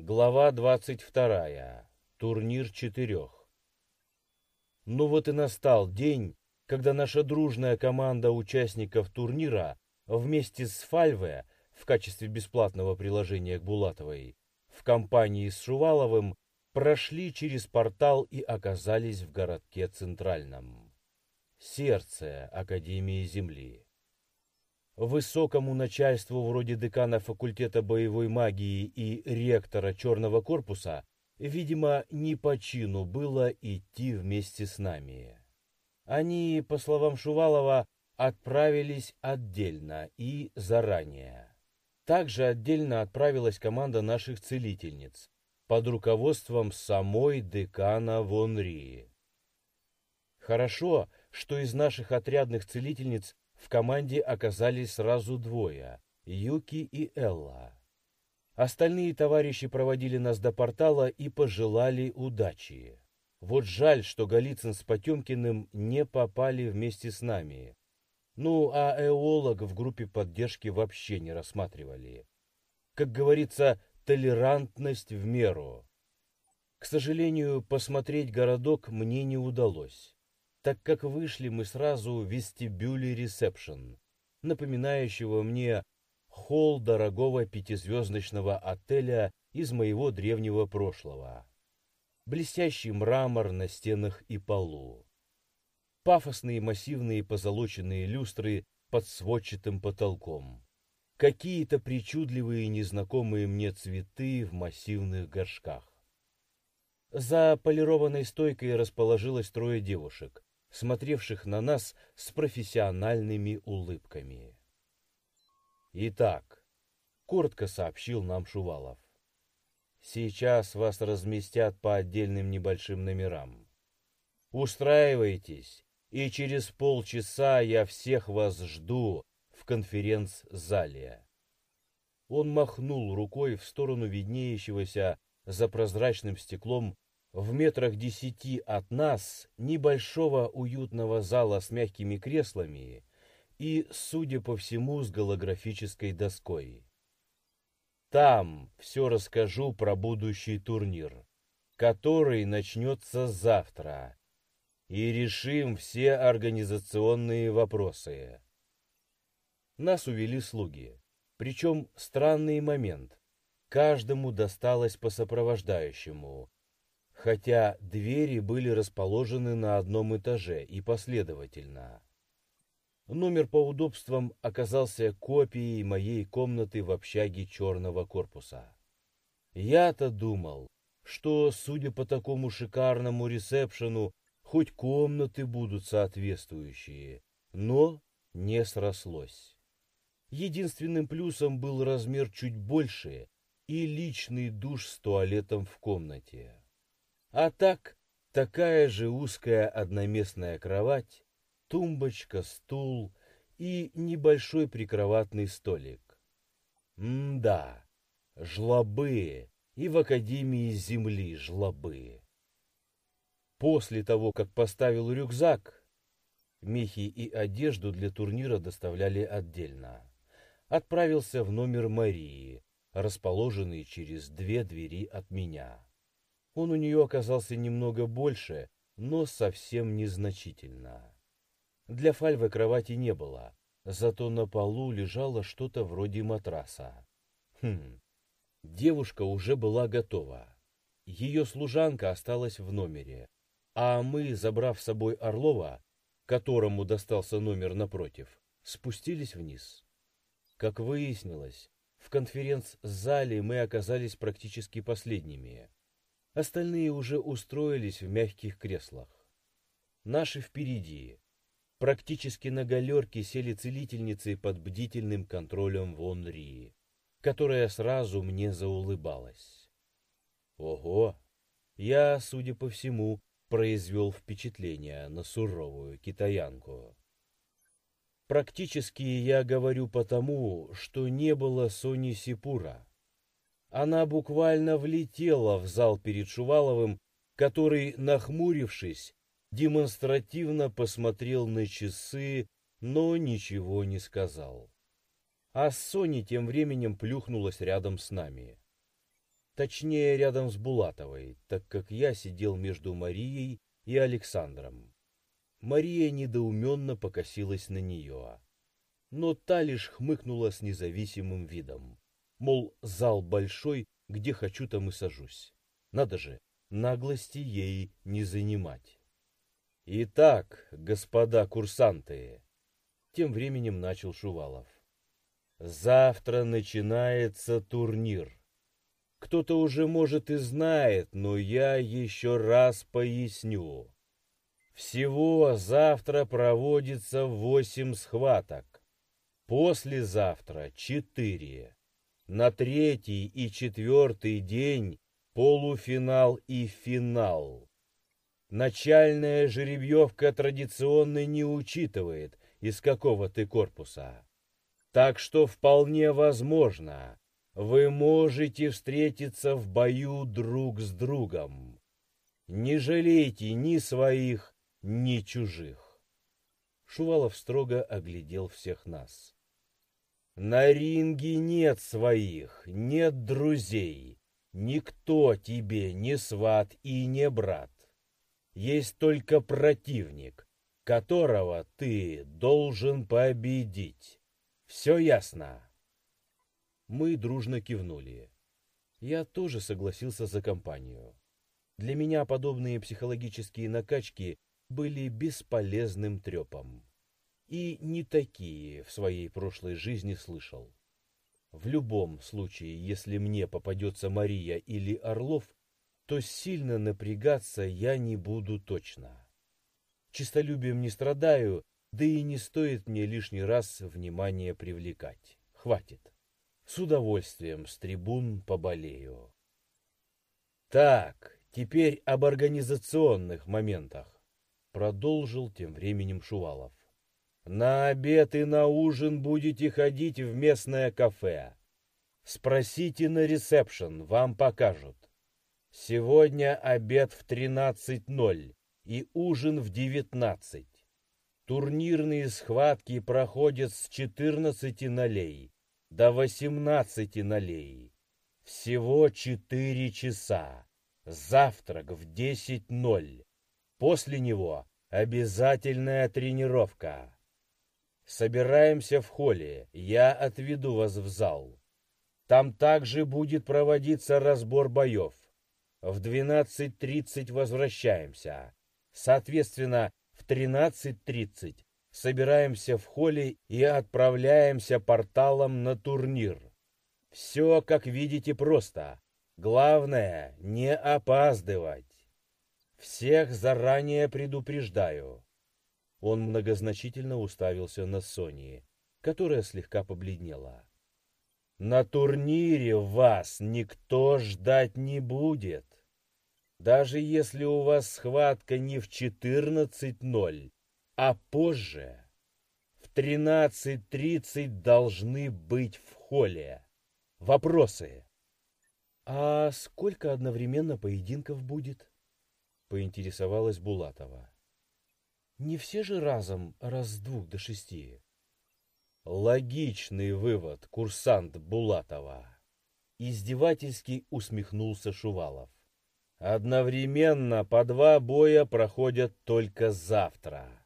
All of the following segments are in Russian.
Глава 22. Турнир четырех. Ну вот и настал день, когда наша дружная команда участников турнира вместе с Фальве в качестве бесплатного приложения к Булатовой в компании с Шуваловым прошли через портал и оказались в городке Центральном. Сердце Академии Земли. Высокому начальству вроде декана факультета боевой магии и ректора Черного корпуса, видимо, не по чину было идти вместе с нами. Они, по словам Шувалова, отправились отдельно и заранее. Также отдельно отправилась команда наших целительниц под руководством самой декана Вонри. Хорошо, что из наших отрядных целительниц в команде оказались сразу двое – Юки и Элла. Остальные товарищи проводили нас до портала и пожелали удачи. Вот жаль, что Голицын с Потемкиным не попали вместе с нами. Ну, а эолог в группе поддержки вообще не рассматривали. Как говорится, толерантность в меру. К сожалению, посмотреть городок мне не удалось, так как вышли мы сразу в вестибюле ресепшн, напоминающего мне холл дорогого пятизвездочного отеля из моего древнего прошлого. Блестящий мрамор на стенах и полу. Пафосные массивные позолоченные люстры под сводчатым потолком какие-то причудливые незнакомые мне цветы в массивных горшках. За полированной стойкой расположилось трое девушек, смотревших на нас с профессиональными улыбками. «Итак», — коротко сообщил нам Шувалов, — «сейчас вас разместят по отдельным небольшим номерам. Устраивайтесь, и через полчаса я всех вас жду в конференц-зале. Он махнул рукой в сторону виднеющегося за прозрачным стеклом в метрах десяти от нас небольшого уютного зала с мягкими креслами и, судя по всему, с голографической доской. Там все расскажу про будущий турнир, который начнется завтра, и решим все организационные вопросы. Нас увели слуги. Причем странный момент. Каждому досталось по сопровождающему, хотя двери были расположены на одном этаже и последовательно. Номер по удобствам оказался копией моей комнаты в общаге черного корпуса. Я-то думал, что, судя по такому шикарному ресепшену, хоть комнаты будут соответствующие, но не срослось. Единственным плюсом был размер чуть больше и личный душ с туалетом в комнате. А так, такая же узкая одноместная кровать, тумбочка, стул и небольшой прикроватный столик. М-да, жлобы, и в Академии Земли жлобы. После того, как поставил рюкзак, мехи и одежду для турнира доставляли отдельно отправился в номер Марии, расположенный через две двери от меня. Он у нее оказался немного больше, но совсем незначительно. Для Фальвы кровати не было, зато на полу лежало что-то вроде матраса. Хм, девушка уже была готова. Ее служанка осталась в номере, а мы, забрав с собой Орлова, которому достался номер напротив, спустились вниз. Как выяснилось, в конференц-зале мы оказались практически последними. Остальные уже устроились в мягких креслах. Наши впереди. Практически на галерке сели целительницы под бдительным контролем Вон Ри, которая сразу мне заулыбалась. Ого! Я, судя по всему, произвел впечатление на суровую китаянку. Практически я говорю потому, что не было Сони Сипура. Она буквально влетела в зал перед Шуваловым, который, нахмурившись, демонстративно посмотрел на часы, но ничего не сказал. А Сони тем временем плюхнулась рядом с нами. Точнее, рядом с Булатовой, так как я сидел между Марией и Александром. Мария недоуменно покосилась на нее. Но та лишь хмыкнула с независимым видом. Мол, зал большой, где хочу, там и сажусь. Надо же, наглости ей не занимать. Итак, господа курсанты, тем временем начал Шувалов. Завтра начинается турнир. Кто-то уже, может, и знает, но я еще раз поясню. Всего завтра проводится восемь схваток. Послезавтра четыре. На третий и четвертый день полуфинал и финал. Начальная жеребьевка традиционно не учитывает, из какого ты корпуса. Так что вполне возможно, вы можете встретиться в бою друг с другом. Не жалейте ни своих, ни чужих. Шувалов строго оглядел всех нас. На ринге нет своих, нет друзей. Никто тебе не сват и не брат. Есть только противник, которого ты должен победить. Все ясно? Мы дружно кивнули. Я тоже согласился за компанию. Для меня подобные психологические накачки были бесполезным трепом. И не такие в своей прошлой жизни слышал. В любом случае, если мне попадется Мария или Орлов, то сильно напрягаться я не буду точно. Чистолюбием не страдаю, да и не стоит мне лишний раз внимание привлекать. Хватит. С удовольствием с трибун поболею. Так, теперь об организационных моментах, продолжил тем временем Шувалов. На обед и на ужин будете ходить в местное кафе. Спросите на ресепшн, вам покажут. Сегодня обед в 13.00 и ужин в 19. Турнирные схватки проходят с 14 нолей до 18 налей. Всего 4 часа. Завтрак в 10.00. После него обязательная тренировка. Собираемся в холле, я отведу вас в зал. Там также будет проводиться разбор боев. В 12.30 возвращаемся. Соответственно, в 13.30 собираемся в холле и отправляемся порталом на турнир. Все, как видите, просто. Главное, не опаздывать. Всех заранее предупреждаю. Он многозначительно уставился на Сони, которая слегка побледнела. На турнире вас никто ждать не будет. Даже если у вас схватка не в 14.0, а позже в 13.30 должны быть в холле. Вопросы? А сколько одновременно поединков будет? Поинтересовалась Булатова. Не все же разом, раз с двух до шести. Логичный вывод, курсант Булатова. Издевательски усмехнулся Шувалов. Одновременно по два боя проходят только завтра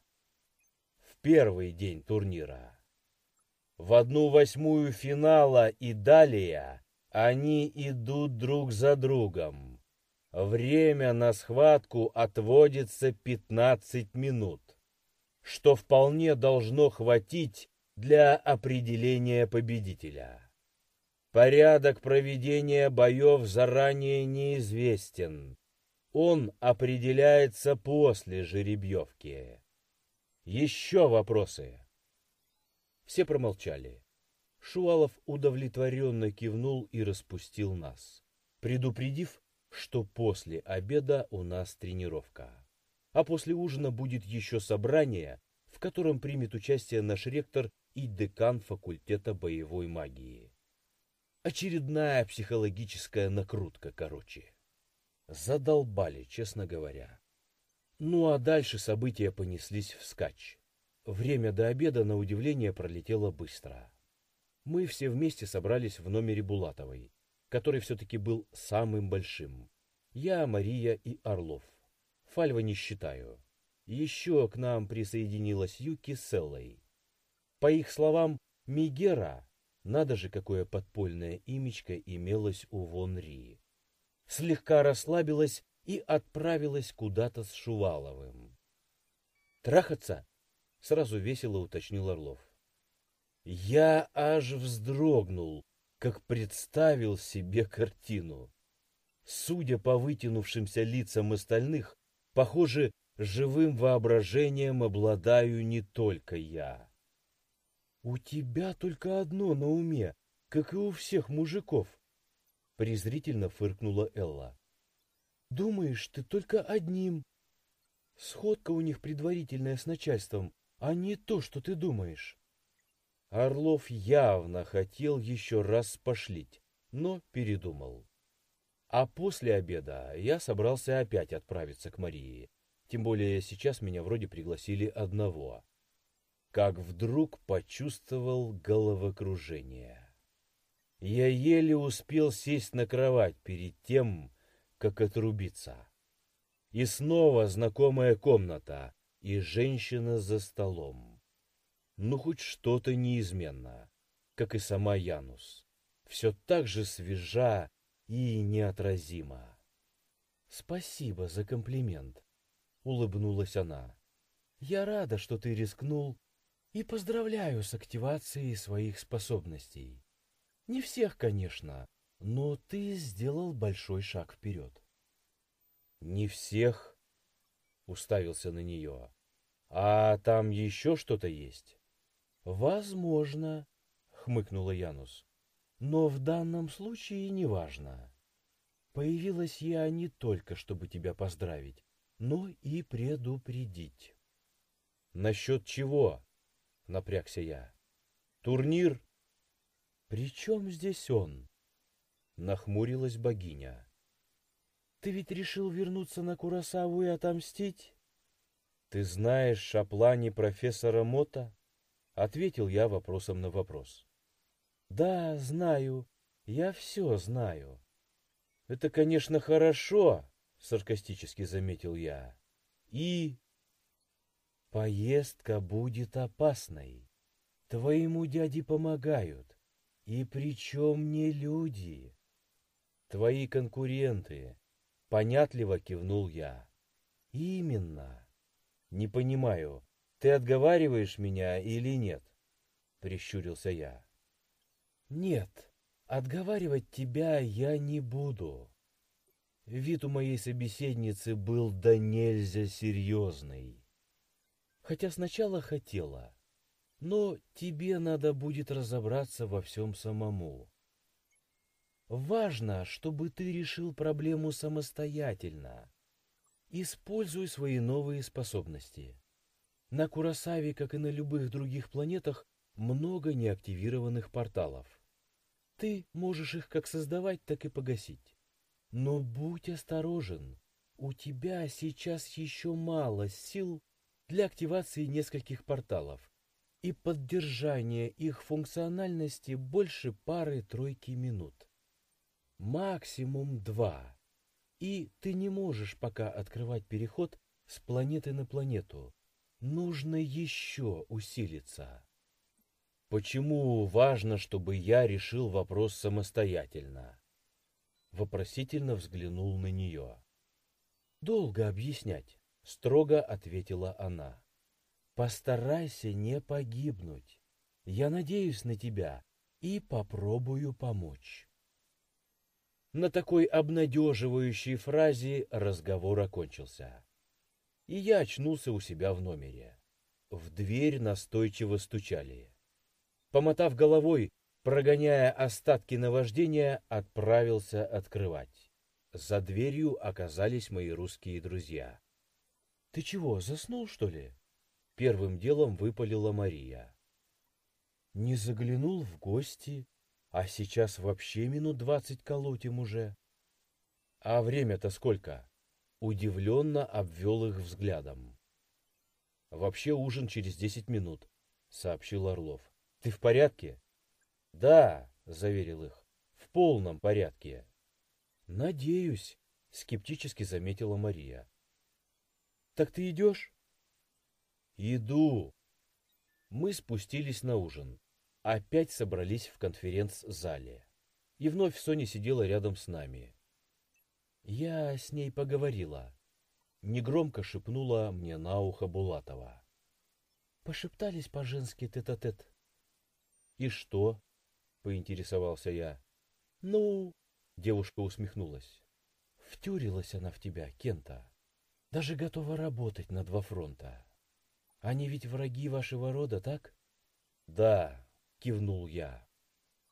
первый день турнира. В одну восьмую финала и далее они идут друг за другом. Время на схватку отводится 15 минут, что вполне должно хватить для определения победителя. Порядок проведения боев заранее неизвестен. Он определяется после жеребьевки. Еще вопросы?» Все промолчали. Шуалов удовлетворенно кивнул и распустил нас, предупредив, что после обеда у нас тренировка. А после ужина будет еще собрание, в котором примет участие наш ректор и декан факультета боевой магии. Очередная психологическая накрутка, короче. Задолбали, честно говоря. Ну а дальше события понеслись вскачь. Время до обеда, на удивление, пролетело быстро. Мы все вместе собрались в номере Булатовой, который все-таки был самым большим. Я, Мария и Орлов. Фальва не считаю. Еще к нам присоединилась Юки с Эллой. По их словам, Мигера, надо же, какое подпольное имечко имелось у Вон Ри, слегка расслабилась и отправилась куда-то с Шуваловым. «Трахаться?» — сразу весело уточнил Орлов. Я аж вздрогнул, как представил себе картину. Судя по вытянувшимся лицам остальных, похоже, живым воображением обладаю не только я. «У тебя только одно на уме, как и у всех мужиков», — презрительно фыркнула Элла. «Думаешь, ты только одним. Сходка у них предварительная с начальством, а не то, что ты думаешь». Орлов явно хотел еще раз пошлить, но передумал. А после обеда я собрался опять отправиться к Марии. Тем более сейчас меня вроде пригласили одного. Как вдруг почувствовал головокружение. Я еле успел сесть на кровать перед тем, как отрубиться. И снова знакомая комната и женщина за столом. Ну, хоть что-то неизменно, как и сама Янус. Все так же свежа и неотразима. «Спасибо за комплимент», — улыбнулась она. «Я рада, что ты рискнул, и поздравляю с активацией своих способностей. Не всех, конечно, но ты сделал большой шаг вперед». «Не всех?» — уставился на нее. «А там еще что-то есть?» «Возможно», — хмыкнула Янус. Но в данном случае неважно. Появилась я не только, чтобы тебя поздравить, но и предупредить. Насчет чего? Напрягся я. Турнир? При чем здесь он? Нахмурилась богиня. Ты ведь решил вернуться на Курасаву и отомстить? Ты знаешь о плане профессора Мота? Ответил я вопросом на вопрос. Да, знаю. Я все знаю. Это, конечно, хорошо, саркастически заметил я. И... Поездка будет опасной. Твоему дяде помогают. И причем не люди. Твои конкуренты. Понятливо кивнул я. Именно. Не понимаю, ты отговариваешь меня или нет? Прищурился я. Нет, отговаривать тебя я не буду. Вид у моей собеседницы был да нельзя серьезный. Хотя сначала хотела, но тебе надо будет разобраться во всем самому. Важно, чтобы ты решил проблему самостоятельно. Используй свои новые способности. На Курасаве, как и на любых других планетах, много неактивированных порталов. Ты можешь их как создавать, так и погасить. Но будь осторожен. У тебя сейчас еще мало сил для активации нескольких порталов, и поддержания их функциональности больше пары-тройки минут. Максимум два. И ты не можешь пока открывать переход с планеты на планету. Нужно еще усилиться. Почему важно, чтобы я решил вопрос самостоятельно? Вопросительно взглянул на нее. Долго объяснять, строго ответила она. Постарайся не погибнуть. Я надеюсь на тебя и попробую помочь. На такой обнадеживающей фразе разговор окончился. И я очнулся у себя в номере. В дверь настойчиво стучали. Помотав головой, прогоняя остатки наваждения, отправился открывать. За дверью оказались мои русские друзья. — Ты чего, заснул, что ли? — первым делом выпалила Мария. — Не заглянул в гости, а сейчас вообще минут двадцать колотим уже. — А время-то сколько? Удивленно обвел их взглядом. — Вообще ужин через десять минут, — сообщил Орлов. Ты в порядке? Да, заверил их. В полном порядке. Надеюсь, скептически заметила Мария. Так ты идешь? Иду. Мы спустились на ужин. Опять собрались в конференц-зале. И вновь Соня сидела рядом с нами. Я с ней поговорила. Негромко шепнула мне на ухо Булатова. Пошептались по-женски тет-а-тет. -тет. «И что?» — поинтересовался я. «Ну...» — девушка усмехнулась. «Втюрилась она в тебя, Кента. Даже готова работать на два фронта. Они ведь враги вашего рода, так?» «Да», — кивнул я.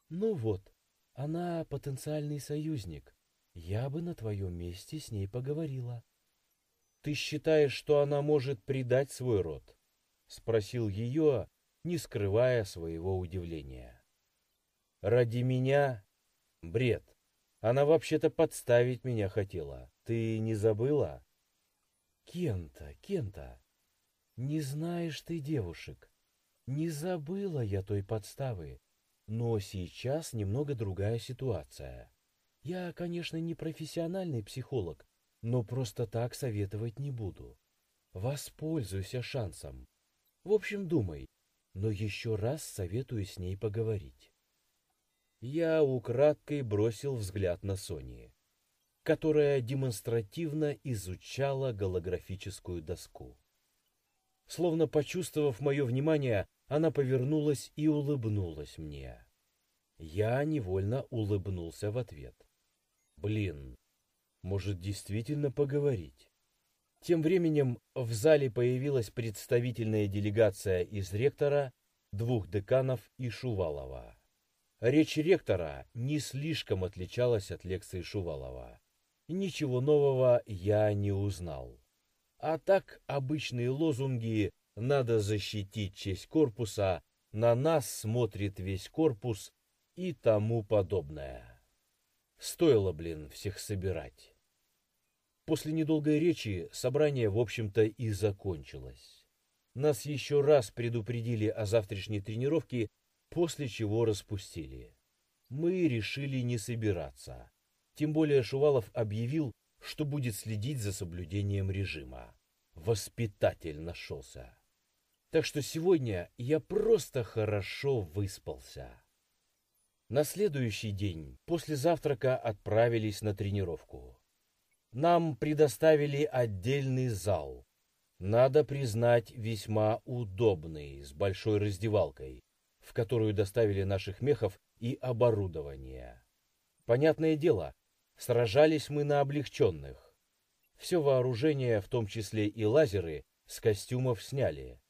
«Ну вот, она потенциальный союзник. Я бы на твоем месте с ней поговорила». «Ты считаешь, что она может предать свой род?» — спросил ее, не скрывая своего удивления. «Ради меня? Бред. Она вообще-то подставить меня хотела. Ты не забыла?» «Кента, Кента, не знаешь ты девушек. Не забыла я той подставы. Но сейчас немного другая ситуация. Я, конечно, не профессиональный психолог, но просто так советовать не буду. Воспользуйся шансом. В общем, думай, но еще раз советую с ней поговорить. Я украдкой бросил взгляд на Сони, которая демонстративно изучала голографическую доску. Словно почувствовав мое внимание, она повернулась и улыбнулась мне. Я невольно улыбнулся в ответ. Блин, может действительно поговорить? Тем временем в зале появилась представительная делегация из ректора, двух деканов и Шувалова. Речь ректора не слишком отличалась от лекции Шувалова. Ничего нового я не узнал. А так обычные лозунги «надо защитить честь корпуса», «на нас смотрит весь корпус» и тому подобное. Стоило, блин, всех собирать. После недолгой речи собрание, в общем-то, и закончилось. Нас еще раз предупредили о завтрашней тренировке, после чего распустили. Мы решили не собираться. Тем более Шувалов объявил, что будет следить за соблюдением режима. Воспитатель нашелся. Так что сегодня я просто хорошо выспался. На следующий день после завтрака отправились на тренировку. Нам предоставили отдельный зал. Надо признать, весьма удобный, с большой раздевалкой, в которую доставили наших мехов и оборудование. Понятное дело, сражались мы на облегченных. Все вооружение, в том числе и лазеры, с костюмов сняли.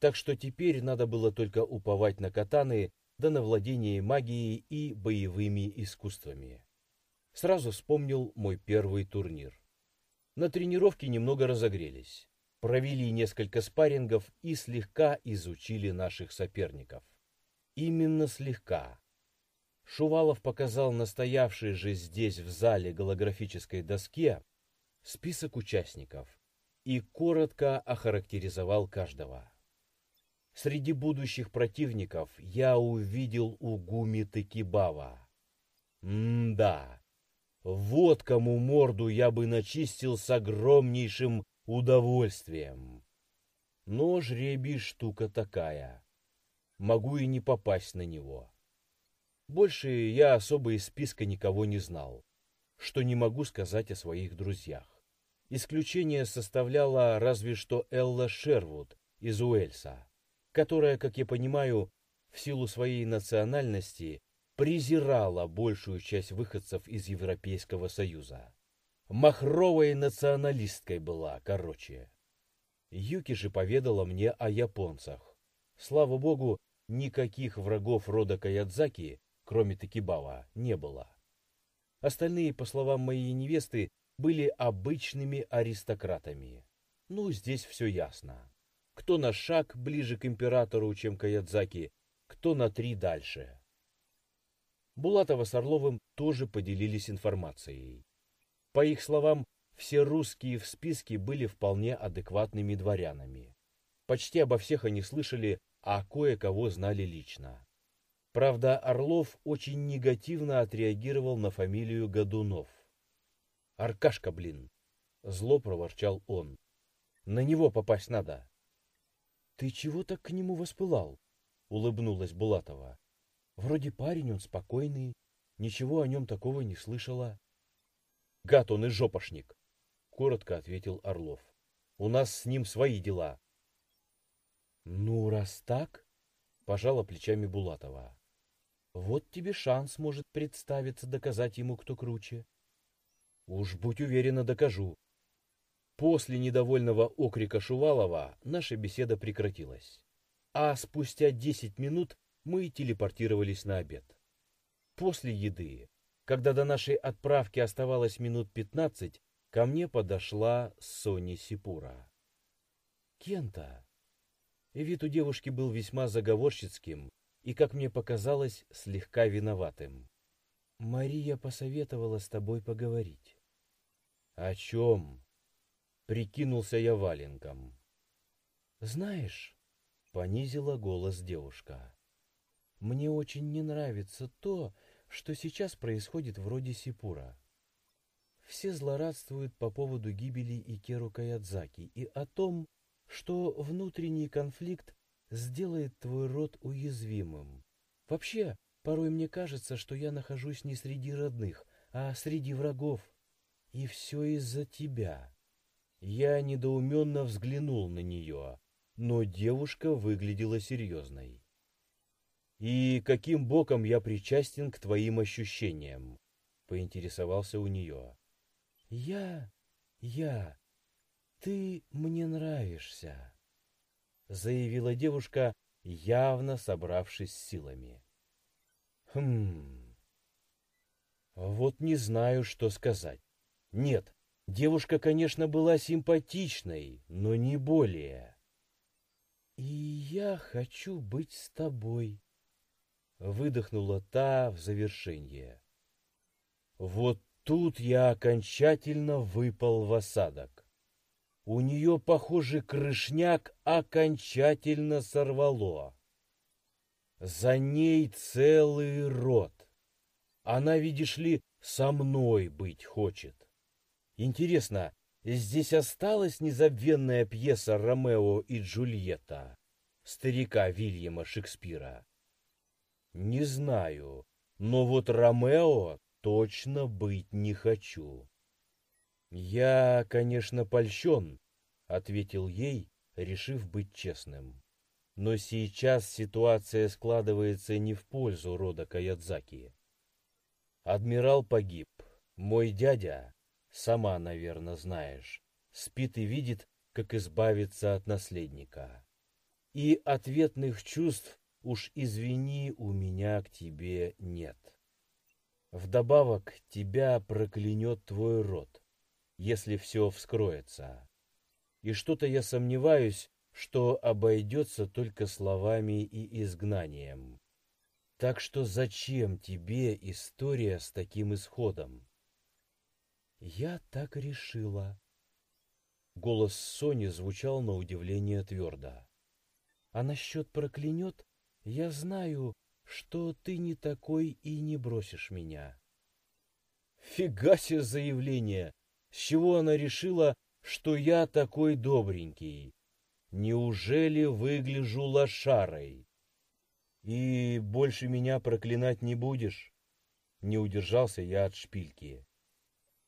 Так что теперь надо было только уповать на катаны, да на владение магией и боевыми искусствами сразу вспомнил мой первый турнир. На тренировке немного разогрелись, провели несколько спаррингов и слегка изучили наших соперников. Именно слегка. Шувалов показал настоявший же здесь в зале голографической доске список участников и коротко охарактеризовал каждого. Среди будущих противников я увидел Угуми Текибава. М-да, вот кому морду я бы начистил с огромнейшим удовольствием. Но жребий штука такая. Могу и не попасть на него. Больше я особо из списка никого не знал, что не могу сказать о своих друзьях. Исключение составляла разве что Элла Шервуд из Уэльса, которая, как я понимаю, в силу своей национальности презирала большую часть выходцев из Европейского Союза. Махровой националисткой была, короче. Юки же поведала мне о японцах. Слава богу, никаких врагов рода Каядзаки, кроме Такибава, не было. Остальные, по словам моей невесты, были обычными аристократами. Ну, здесь все ясно. Кто на шаг ближе к императору, чем Каядзаки, кто на три дальше. Булатова с Орловым тоже поделились информацией. По их словам, все русские в списке были вполне адекватными дворянами. Почти обо всех они слышали, а кое-кого знали лично. Правда, Орлов очень негативно отреагировал на фамилию Годунов. «Аркашка, блин!» — зло проворчал он. «На него попасть надо!» «Ты чего так к нему воспылал?» — улыбнулась Булатова. «Вроде парень он спокойный, ничего о нем такого не слышала». «Гад он и жопошник!» — коротко ответил Орлов. «У нас с ним свои дела». «Ну, раз так...» — пожала плечами Булатова. Вот тебе шанс может представиться доказать ему, кто круче. Уж будь уверена, докажу. После недовольного окрика Шувалова наша беседа прекратилась. А спустя десять минут мы телепортировались на обед. После еды, когда до нашей отправки оставалось минут пятнадцать, ко мне подошла Соня Сипура. «Кента». Вид у девушки был весьма заговорщицким, и, как мне показалось, слегка виноватым. «Мария посоветовала с тобой поговорить». «О чем?» — прикинулся я валенком. «Знаешь», — понизила голос девушка, — «мне очень не нравится то, что сейчас происходит вроде Сипура. Все злорадствуют по поводу гибели Икеру Каядзаки и о том, что внутренний конфликт сделает твой род уязвимым. Вообще, порой мне кажется, что я нахожусь не среди родных, а среди врагов. И все из-за тебя. Я недоуменно взглянул на нее, но девушка выглядела серьезной. «И каким боком я причастен к твоим ощущениям?» — поинтересовался у нее. «Я... я... ты мне нравишься» заявила девушка, явно собравшись силами. Хм. Вот не знаю, что сказать. Нет, девушка, конечно, была симпатичной, но не более. И я хочу быть с тобой, выдохнула та в завершение. Вот тут я окончательно выпал в осадок. У нее, похоже, крышняк окончательно сорвало. За ней целый род. Она, видишь ли, со мной быть хочет. Интересно, здесь осталась незабвенная пьеса «Ромео и Джульетта» старика Вильяма Шекспира? Не знаю, но вот Ромео точно быть не хочу. «Я, конечно, польщен», — ответил ей, решив быть честным. «Но сейчас ситуация складывается не в пользу рода Каядзаки. Адмирал погиб. Мой дядя, сама, наверное, знаешь, спит и видит, как избавиться от наследника. И ответных чувств, уж извини, у меня к тебе нет. Вдобавок тебя проклянет твой род если все вскроется. И что-то я сомневаюсь, что обойдется только словами и изгнанием. Так что зачем тебе история с таким исходом? Я так решила. Голос Сони звучал на удивление твердо. А насчет проклянет, я знаю, что ты не такой и не бросишь меня. Фига себе заявление! С чего она решила, что я такой добренький? Неужели выгляжу лошарой? И больше меня проклинать не будешь? Не удержался я от шпильки.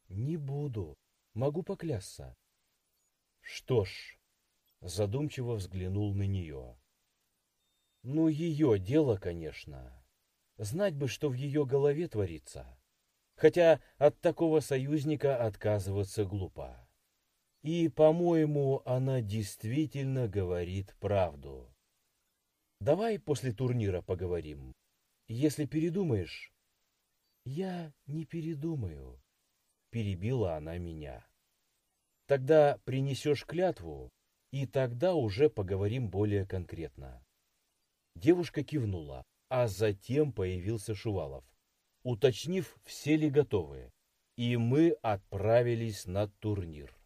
Не буду, могу поклясться. Что ж, задумчиво взглянул на нее. Ну, ее дело, конечно. Знать бы, что в ее голове творится хотя от такого союзника отказываться глупо. И, по-моему, она действительно говорит правду. Давай после турнира поговорим. Если передумаешь... Я не передумаю, перебила она меня. Тогда принесешь клятву, и тогда уже поговорим более конкретно. Девушка кивнула, а затем появился Шувалов уточнив, все ли готовы, и мы отправились на турнир.